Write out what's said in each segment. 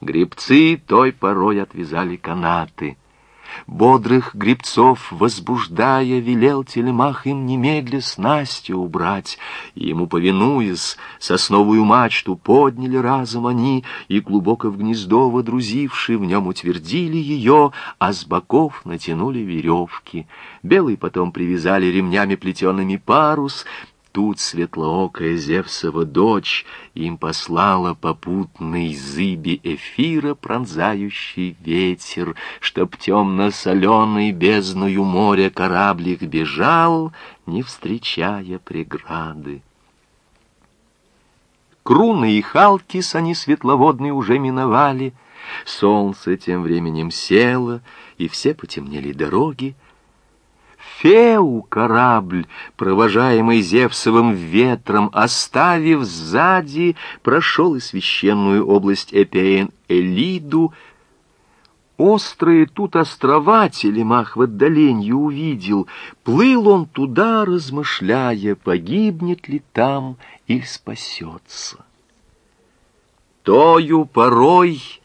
Гребцы той порой отвязали канаты. Бодрых гребцов, возбуждая, велел телемах им немедля снасти убрать. И ему, повинуясь, сосновую мачту подняли разом они, и глубоко в гнездо водрузивши, в нем утвердили ее, а с боков натянули веревки. Белый потом привязали ремнями плетеными парус, Тут светлоокая Зевсова дочь им послала попутный зыби эфира пронзающий ветер, чтоб темно-соленый бездною моря кораблик бежал, не встречая преграды. Круны и Халкис они светловодные уже миновали, солнце тем временем село, и все потемнели дороги, Феу корабль, провожаемый Зевсовым ветром, оставив сзади, прошел и священную область Эпеен Элиду. Острые тут острова Телемах в отдалении увидел. Плыл он туда, размышляя, погибнет ли там или спасется. Тою порой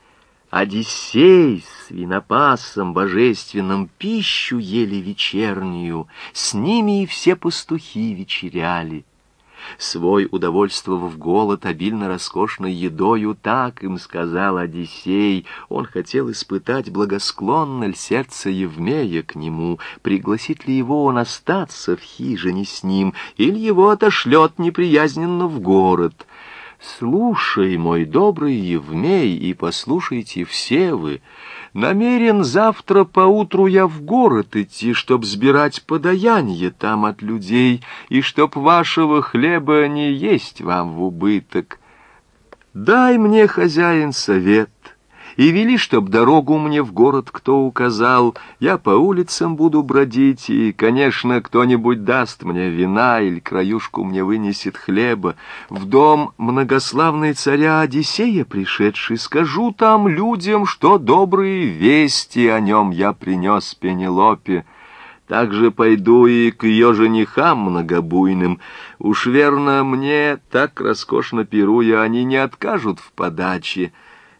Одиссей с винопасом божественным пищу ели вечернюю, с ними и все пастухи вечеряли. Свой удовольствовав голод обильно роскошной едою, так им сказал Одиссей. Он хотел испытать, благосклонно ли сердце Евмея к нему, пригласит ли его он остаться в хижине с ним, или его отошлет неприязненно в город. Слушай, мой добрый Евмей, и послушайте все вы. Намерен завтра поутру я в город идти, чтоб сбирать подаяние там от людей, и чтоб вашего хлеба не есть вам в убыток. Дай мне, хозяин, совет, и вели, чтоб дорогу мне в город кто указал. Я по улицам буду бродить, и, конечно, кто-нибудь даст мне вина или краюшку мне вынесет хлеба. В дом многославной царя Одиссея пришедший, скажу там людям, что добрые вести о нем я принес Пенелопе. Также пойду и к ее женихам многобуйным. Уж верно, мне так роскошно пируя, они не откажут в подаче».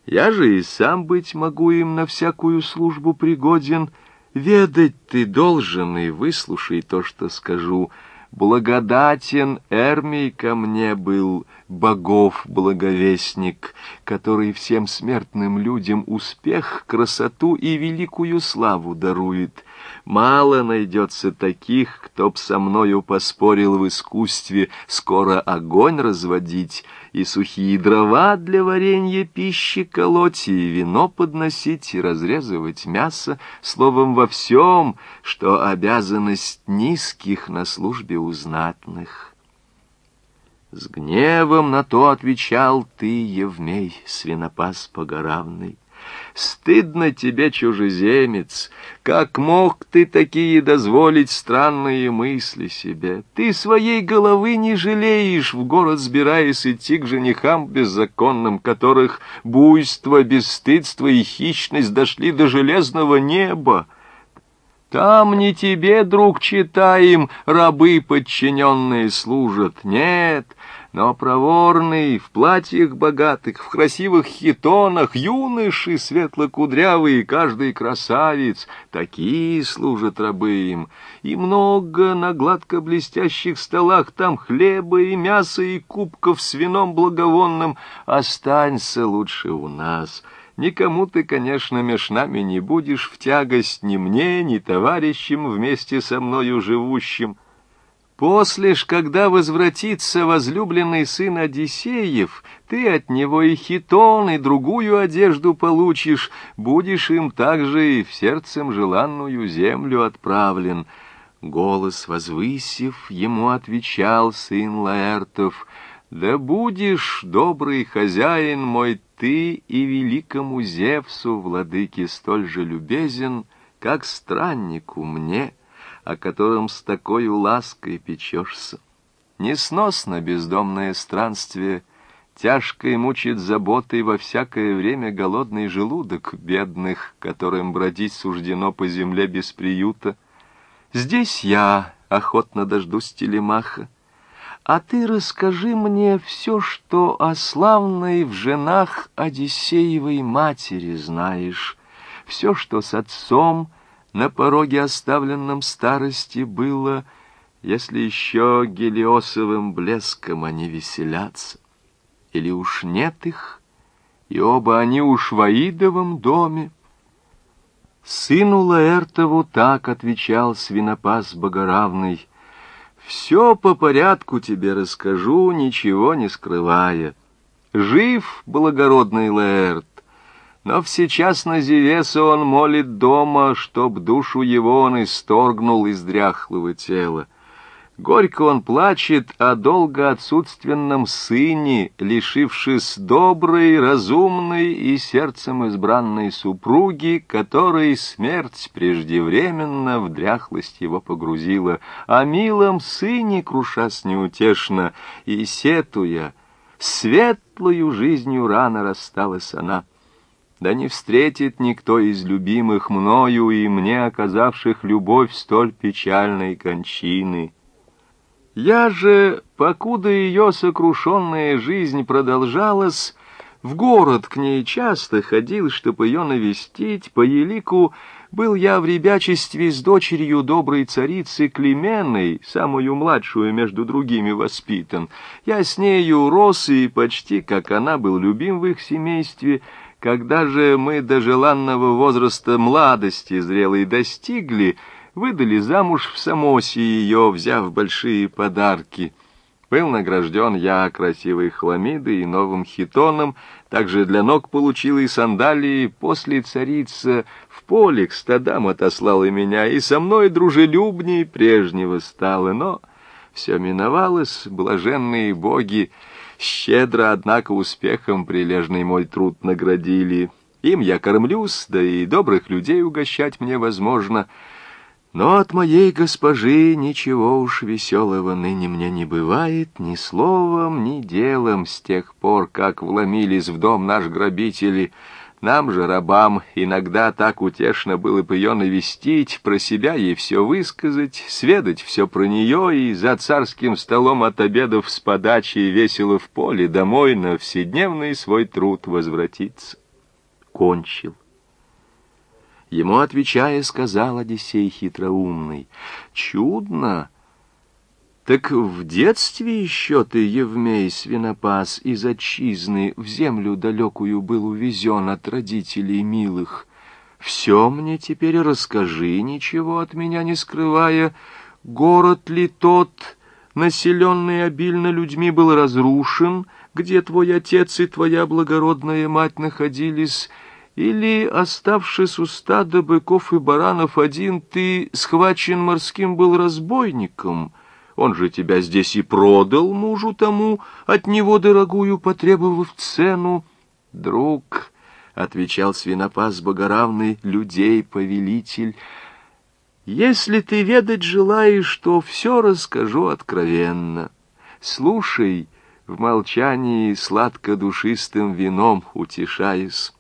Я же и сам быть могу им на всякую службу пригоден. Ведать ты должен, и выслушай то, что скажу. Благодатен Эрмий ко мне был, богов благовестник, который всем смертным людям успех, красоту и великую славу дарует. Мало найдется таких, кто б со мною поспорил в искусстве скоро огонь разводить, и сухие дрова для варенья пищи колоть, и вино подносить, и разрезывать мясо, словом, во всем, что обязанность низких на службе у знатных. С гневом на то отвечал ты, Евмей, свинопас погоравный. Стыдно тебе, чужеземец, как мог ты такие дозволить странные мысли себе? Ты своей головы не жалеешь, в город сбираясь идти к женихам беззаконным, которых буйство, бесстыдство и хищность дошли до железного неба. Там не тебе, друг, читаем, рабы подчиненные служат. Нет, но проворный, в платьях богатых, в красивых хитонах, юноши светло-кудрявые, каждый красавец, такие служат рабы им. И много на гладко блестящих столах там хлеба и мяса и кубков с вином благовонным. Останься лучше у нас». Никому ты, конечно, меж нами не будешь в тягость ни мне, ни товарищам вместе со мною живущим. После ж, когда возвратится возлюбленный сын Одиссеев, ты от него и хитон, и другую одежду получишь, будешь им также и в сердцем желанную землю отправлен». Голос возвысив, ему отвечал сын Лаэртов, «Да будешь, добрый хозяин мой, ты и великому Зевсу, владыке, столь же любезен, как страннику мне» о котором с такой лаской печешься. Несносно бездомное странствие, тяжко и мучит заботой во всякое время голодный желудок бедных, которым бродить суждено по земле без приюта. Здесь я охотно дождусь телемаха, а ты расскажи мне все, что о славной в женах Одиссеевой матери знаешь, все, что с отцом на пороге оставленном старости было, если еще гелиосовым блеском они веселятся. Или уж нет их, и оба они уж в Аидовом доме. Сыну Лаэртову так отвечал свинопас богоравный — все по порядку тебе расскажу, ничего не скрывая. Жив благородный Лэрт, но сейчас на Зевеса он молит дома, чтоб душу его он исторгнул из дряхлого тела. Горько он плачет о долго отсутственном сыне, лишившись доброй, разумной и сердцем избранной супруги, которой смерть преждевременно в дряхлость его погрузила, о милом сыне крушась неутешно и сетуя, светлую жизнью рано рассталась она. Да не встретит никто из любимых мною и мне оказавших любовь столь печальной кончины. Я же, покуда ее сокрушенная жизнь продолжалась, в город к ней часто ходил, чтобы ее навестить. По елику был я в ребячестве с дочерью доброй царицы Клеменной, самую младшую между другими воспитан. Я с нею рос и почти, как она, был любим в их семействе. Когда же мы до желанного возраста младости зрелой достигли — выдали замуж в Самосе ее, взяв большие подарки. Был награжден я красивой хламидой и новым хитоном, также для ног получил и сандалии. После царица в поле к стадам отослала меня, и со мной дружелюбней прежнего стало. Но все миновалось, блаженные боги, щедро, однако, успехом прилежный мой труд наградили. Им я кормлюсь, да и добрых людей угощать мне возможно — но от моей госпожи ничего уж веселого ныне мне не бывает ни словом, ни делом с тех пор, как вломились в дом наш грабители. Нам же, рабам, иногда так утешно было бы ее навестить, про себя ей все высказать, сведать все про нее и за царским столом от обедов с подачей весело в поле домой на вседневный свой труд возвратиться. Кончил. Ему, отвечая, сказал Одиссей хитроумный, «Чудно! Так в детстве еще ты, Евмей, свинопас, из отчизны в землю далекую был увезен от родителей милых. Все мне теперь расскажи, ничего от меня не скрывая. Город ли тот, населенный обильно людьми, был разрушен, где твой отец и твоя благородная мать находились, — или, оставшись у стада быков и баранов один, ты схвачен морским был разбойником? Он же тебя здесь и продал мужу тому, от него дорогую потребовав цену. Друг, — отвечал свинопас богоравный, людей повелитель, — если ты ведать желаешь, то все расскажу откровенно. Слушай, в молчании сладко-душистым вином утешаясь.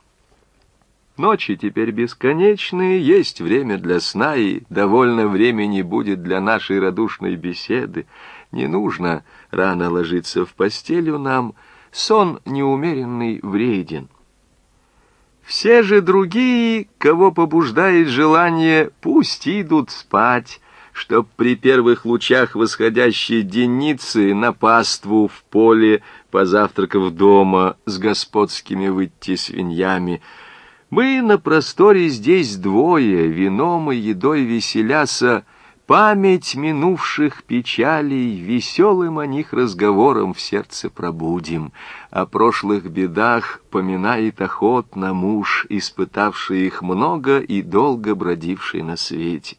Ночи теперь бесконечные, есть время для сна, и довольно времени будет для нашей радушной беседы. Не нужно рано ложиться в постелю нам, сон неумеренный вреден. Все же другие, кого побуждает желание, пусть идут спать, чтоб при первых лучах восходящей деницы на паству в поле, позавтракав дома с господскими выйти свиньями, мы на просторе здесь двое, вином и едой веселяса, Память минувших печалей, веселым о них разговором в сердце пробудим. О прошлых бедах поминает охотно муж, испытавший их много и долго бродивший на свете.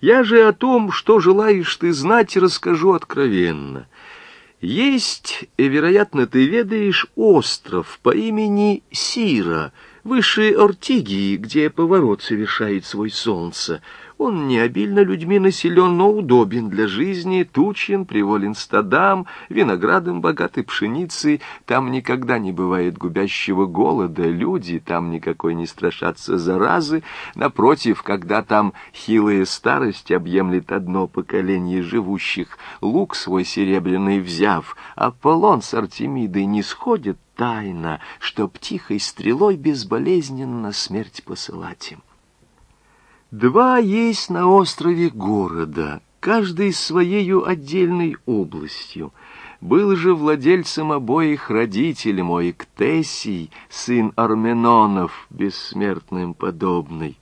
Я же о том, что желаешь ты знать, расскажу откровенно. Есть, вероятно, ты ведаешь, остров по имени Сира — выше Ортигии, где поворот совершает свой солнце. Он не обильно людьми населен, но удобен для жизни, тучен, приволен стадам, виноградом богатой пшеницей. Там никогда не бывает губящего голода, люди там никакой не страшатся заразы. Напротив, когда там хилая старость объемлет одно поколение живущих, лук свой серебряный взяв, Аполлон с Артемидой не сходят тайно, чтоб тихой стрелой безболезненно смерть посылать им. Два есть на острове города, каждый своею отдельной областью. Был же владельцем обоих родитель мой, Ктесий, сын Арменонов, бессмертным подобный.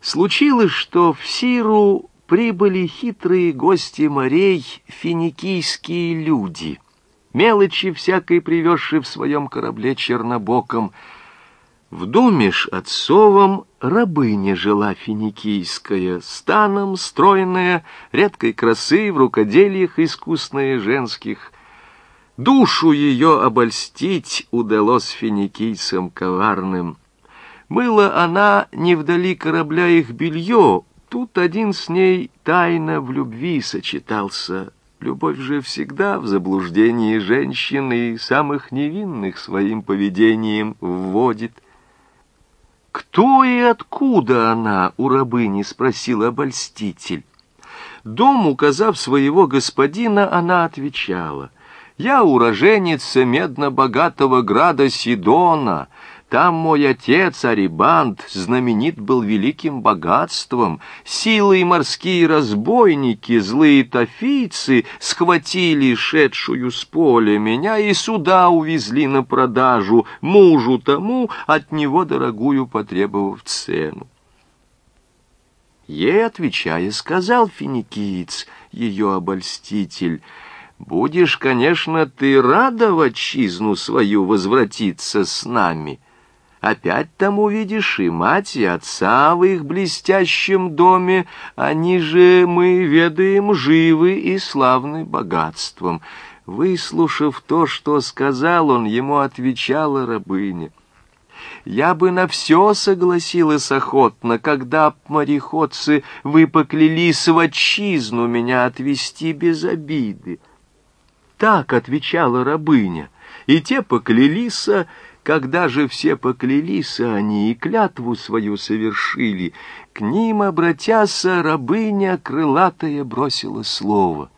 Случилось, что в Сиру прибыли хитрые гости морей, финикийские люди, мелочи всякой привезшие в своем корабле чернобоком — в доме ж отцовом рабыня жила финикийская, станом стройная, редкой красы в рукодельях искусная женских. Душу ее обольстить удалось финикийцам коварным. Мыла она не вдали корабля их белье, тут один с ней тайно в любви сочетался. Любовь же всегда в заблуждении женщин и самых невинных своим поведением вводит. «Кто и откуда она?» — у рабыни спросил обольститель. Дом, указав своего господина, она отвечала. «Я уроженица медно-богатого града Сидона, там мой отец, Арибант, знаменит был великим богатством. Силы морские разбойники, злые тофийцы, схватили шедшую с поля меня и сюда увезли на продажу, мужу тому, от него дорогую потребовав цену. Ей, отвечая, сказал финикиец, ее обольститель, «Будешь, конечно, ты рада в отчизну свою возвратиться с нами». Опять там увидишь и мать, и отца в их блестящем доме. Они же, мы ведаем, живы и славны богатством. Выслушав то, что сказал он, ему отвечала рабыня. Я бы на все согласилась охотно, когда б мореходцы вы поклялись в отчизну меня отвести без обиды. Так отвечала рабыня, и те поклялись, когда же все поклялись они и клятву свою совершили, к ним, обратяся, рабыня крылатая бросила слово.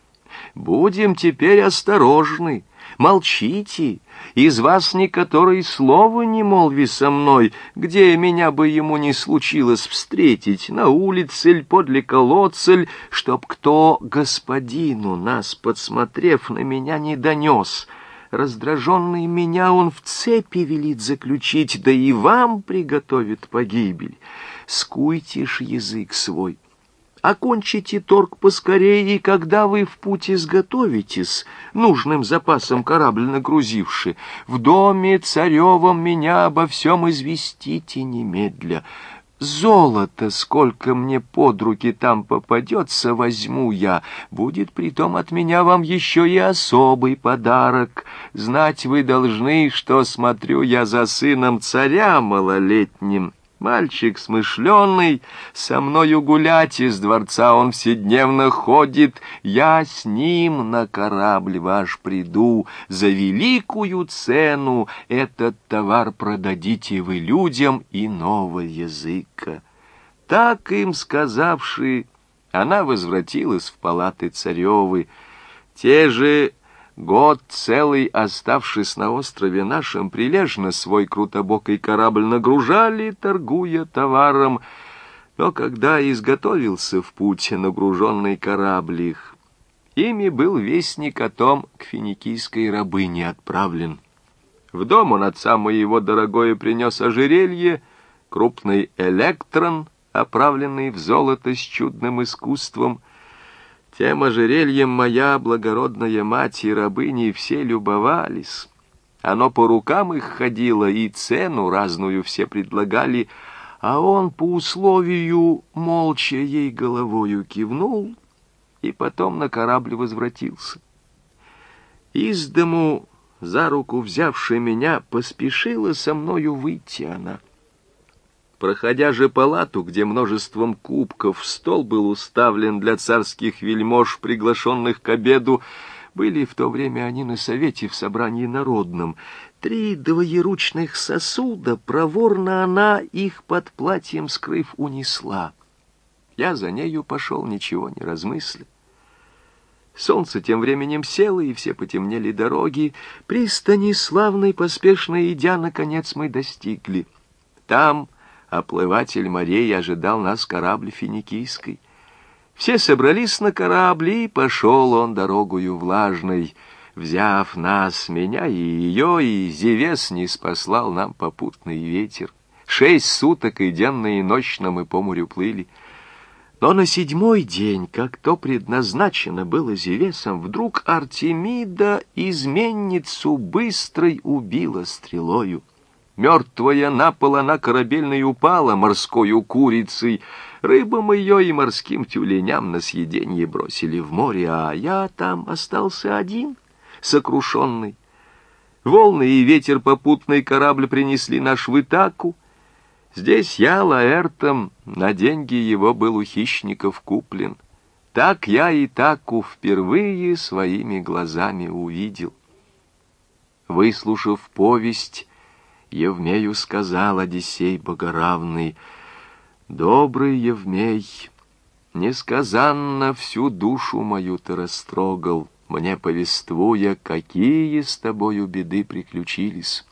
«Будем теперь осторожны, молчите, из вас никакой слова не молви со мной, где меня бы ему не случилось встретить, на улице ль, подле колодца чтоб кто господину нас, подсмотрев на меня, не донес» раздраженный меня он в цепи велит заключить, да и вам приготовит погибель. Скуйте ж язык свой, окончите торг поскорее, и когда вы в путь изготовитесь, нужным запасом корабль нагрузивши, в доме царевом меня обо всем известите немедля». Золото, сколько мне под руки там попадется, возьму я. Будет притом от меня вам еще и особый подарок. Знать вы должны, что смотрю я за сыном царя малолетним. Мальчик смышленый, со мною гулять из дворца он вседневно ходит. Я с ним на корабль ваш приду, за великую цену этот товар продадите вы людям иного языка. Так им сказавши, она возвратилась в палаты царевы. Те же Год целый, оставшись на острове нашем, прилежно свой крутобокий корабль нагружали, торгуя товаром. Но когда изготовился в путь нагруженный корабль их, ими был вестник о том к финикийской рабыне отправлен. В дом он отца моего дорогое принес ожерелье, крупный электрон, оправленный в золото с чудным искусством — тем ожерельем моя благородная мать и рабыни все любовались. Оно по рукам их ходило, и цену разную все предлагали, а он по условию молча ей головою кивнул и потом на корабль возвратился. Из дому, за руку взявшая меня, поспешила со мною выйти она. Проходя же палату, где множеством кубков стол был уставлен для царских вельмож, приглашенных к обеду, были в то время они на совете в собрании народном. Три двоеручных сосуда, проворно она их под платьем скрыв унесла. Я за нею пошел, ничего не размыслив. Солнце тем временем село, и все потемнели дороги. Пристани славной, поспешно идя, наконец мы достигли. Там оплыватель морей ожидал нас корабль финикийской. Все собрались на корабле, и пошел он дорогою влажной, взяв нас, меня и ее, и Зевес не спаслал нам попутный ветер. Шесть суток и денно и ночно мы по морю плыли. Но на седьмой день, как то предназначено было Зевесом, вдруг Артемида изменницу быстрой убила стрелою. Мертвая на пол она корабельной упала морскою курицей. Рыбам ее и морским тюленям на съеденье бросили в море, а я там остался один, сокрушенный. Волны и ветер попутный корабль принесли наш в Итаку, Здесь я, Лаэртом, на деньги его был у хищников куплен. Так я и таку впервые своими глазами увидел. Выслушав повесть, Евмею сказал Одиссей Богоравный, «Добрый Евмей, несказанно всю душу мою ты растрогал, мне повествуя, какие с тобою беды приключились».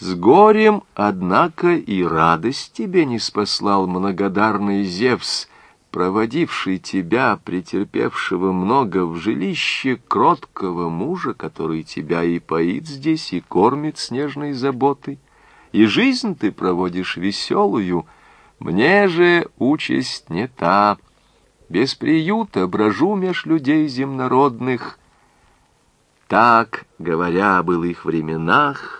С горем, однако, и радость тебе не спаслал многодарный Зевс, проводивший тебя, претерпевшего много в жилище кроткого мужа, который тебя и поит здесь, и кормит снежной заботой, и жизнь ты проводишь веселую, мне же участь не та, без приюта брожу меж людей земнородных. Так, говоря об их временах,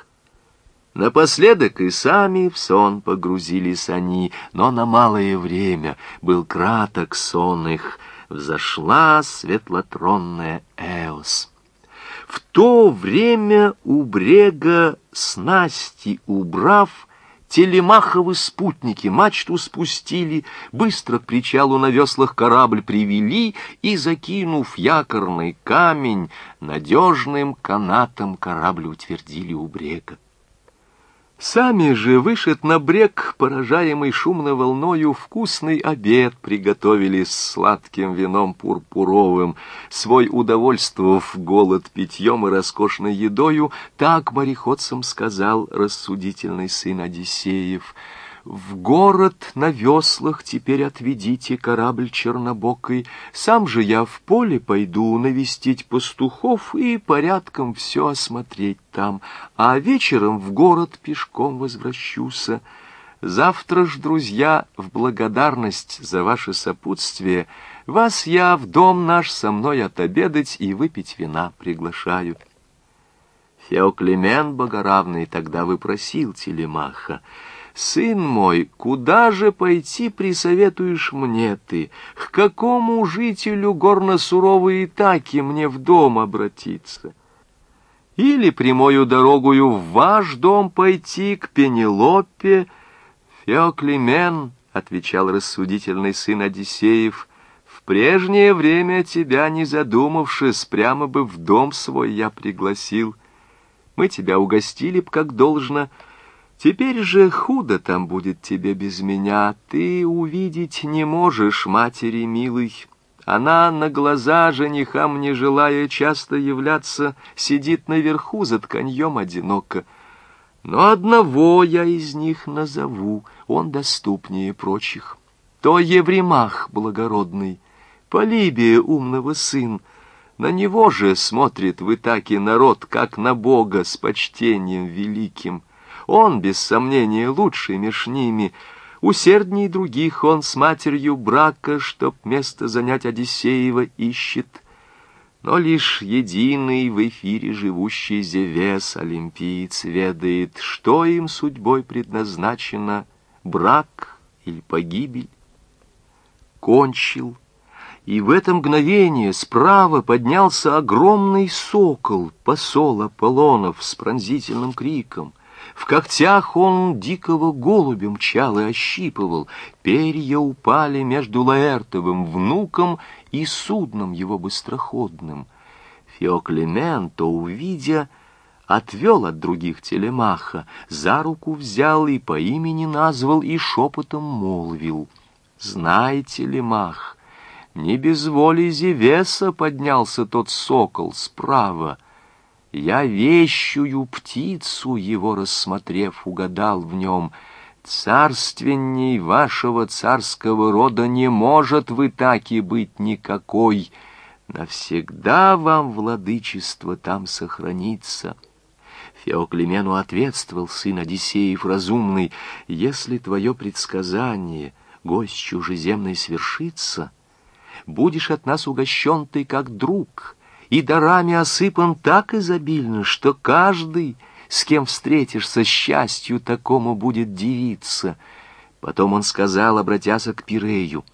Напоследок и сами в сон погрузились они, но на малое время был краток сон их, взошла светлотронная Эос. В то время у брега снасти убрав, Телемаховы спутники мачту спустили, быстро к причалу на веслах корабль привели и, закинув якорный камень, надежным канатом корабль утвердили у брега. Сами же, вышед на брег, поражаемый шумно волною, вкусный обед приготовили с сладким вином пурпуровым, свой удовольствовав голод питьем и роскошной едою, так мореходцам сказал рассудительный сын Одиссеев — в город на веслах теперь отведите корабль чернобокой. Сам же я в поле пойду навестить пастухов и порядком все осмотреть там, а вечером в город пешком возвращуся. Завтра ж, друзья, в благодарность за ваше сопутствие, вас я в дом наш со мной отобедать и выпить вина приглашаю. Феоклемен Богоравный тогда выпросил Телемаха — «Сын мой, куда же пойти присоветуешь мне ты? К какому жителю горно-суровой Итаки мне в дом обратиться? Или прямою дорогою в ваш дом пойти, к Пенелопе?» «Феоклемен», — отвечал рассудительный сын Одиссеев, — «в прежнее время тебя, не задумавшись, прямо бы в дом свой я пригласил. Мы тебя угостили б как должно, — Теперь же худо там будет тебе без меня, ты увидеть не можешь матери милый. Она на глаза женихам не желая часто являться, сидит наверху за тканьем одиноко. Но одного я из них назову, он доступнее прочих. То Евремах благородный, Полибия умного сын, на него же смотрит в Итаке народ, как на Бога с почтением великим — он, без сомнения, лучший меж ними. Усердней других он с матерью брака, чтоб место занять Одиссеева ищет. Но лишь единый в эфире живущий Зевес, олимпиец, ведает, что им судьбой предназначено, брак или погибель. Кончил, и в это мгновение справа поднялся огромный сокол, посол Аполлонов с пронзительным криком — В когтях он дикого голубя мчал и ощипывал. Перья упали между Лаэртовым внуком и судном его быстроходным. Феоклементо, увидя, отвел от других телемаха, за руку взял и по имени назвал, и шепотом молвил. «Знай, телемах, не без воли Зевеса поднялся тот сокол справа. Я вещую птицу, его рассмотрев, угадал в нем. Царственней вашего царского рода не может вы таки быть никакой. Навсегда вам владычество там сохранится». Феоклемену ответствовал сын Одиссеев разумный, «Если твое предсказание, гость чужеземный, свершится, будешь от нас угощен ты как друг, и дарами осыпан так изобильно, что каждый, с кем встретишься, счастью такому будет дивиться». Потом он сказал, обратясь к Пирею,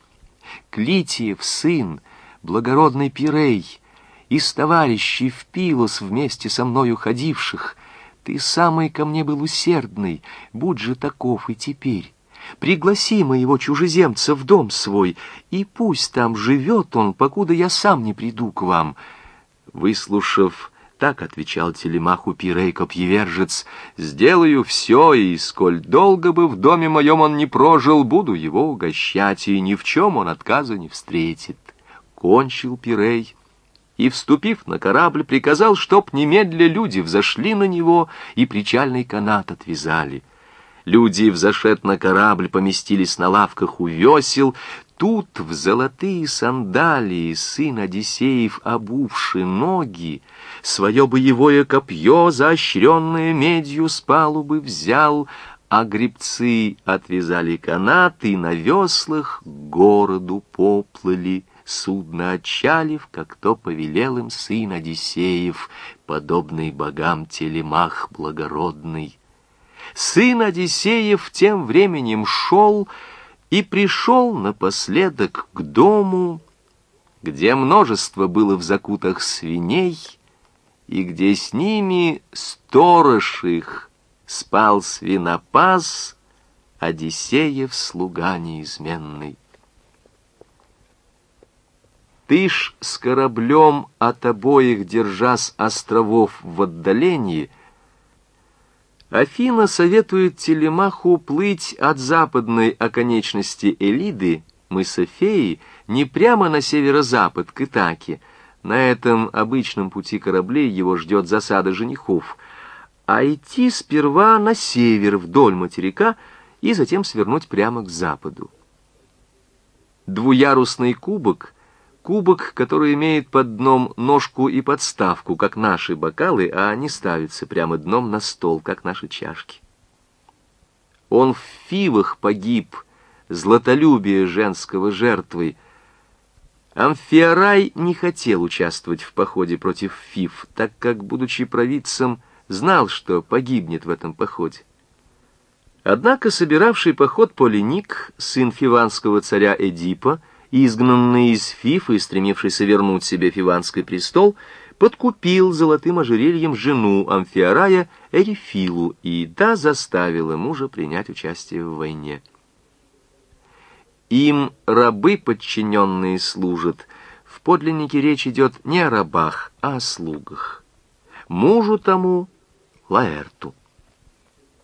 «Клитиев сын, благородный Пирей, из товарищей в Пилос вместе со мною ходивших, ты самый ко мне был усердный, будь же таков и теперь. Пригласи моего чужеземца в дом свой, и пусть там живет он, покуда я сам не приду к вам». Выслушав, так отвечал телемаху Пирей Копьевержец, «Сделаю все, и сколь долго бы в доме моем он не прожил, буду его угощать, и ни в чем он отказа не встретит». Кончил Пирей, и, вступив на корабль, приказал, чтоб немедля люди взошли на него и причальный канат отвязали. Люди, взошед на корабль, поместились на лавках у весел, Тут в золотые сандалии сын Одиссеев, обувши ноги, Свое боевое копье, заощренное медью, с палубы взял, А гребцы отвязали канат и на веслах городу поплыли судно отчалив, как то повелел им сын Одиссеев, подобный богам телемах благородный. Сын Одиссеев тем временем шел и пришел напоследок к дому, где множество было в закутах свиней, и где с ними сторож их спал свинопас, Одиссеев слуга неизменный. Ты ж с кораблем от обоих, держась островов в отдалении, Афина советует Телемаху плыть от западной оконечности Элиды, мыса Феи, не прямо на северо-запад, к Итаке. На этом обычном пути кораблей его ждет засада женихов, а идти сперва на север вдоль материка и затем свернуть прямо к западу. Двуярусный кубок — Кубок, который имеет под дном ножку и подставку, как наши бокалы, а не ставится прямо дном на стол, как наши чашки. Он в фивах погиб, златолюбие женского жертвой. Амфиарай не хотел участвовать в походе против фив, так как, будучи провидцем, знал, что погибнет в этом походе. Однако собиравший поход Полиник, сын фиванского царя Эдипа, изгнанный из Фифы, стремившийся вернуть себе Фиванский престол, подкупил золотым ожерельем жену Амфиарая Эрифилу и та заставила мужа принять участие в войне. Им рабы подчиненные служат. В подлиннике речь идет не о рабах, а о слугах. Мужу тому — Лаэрту.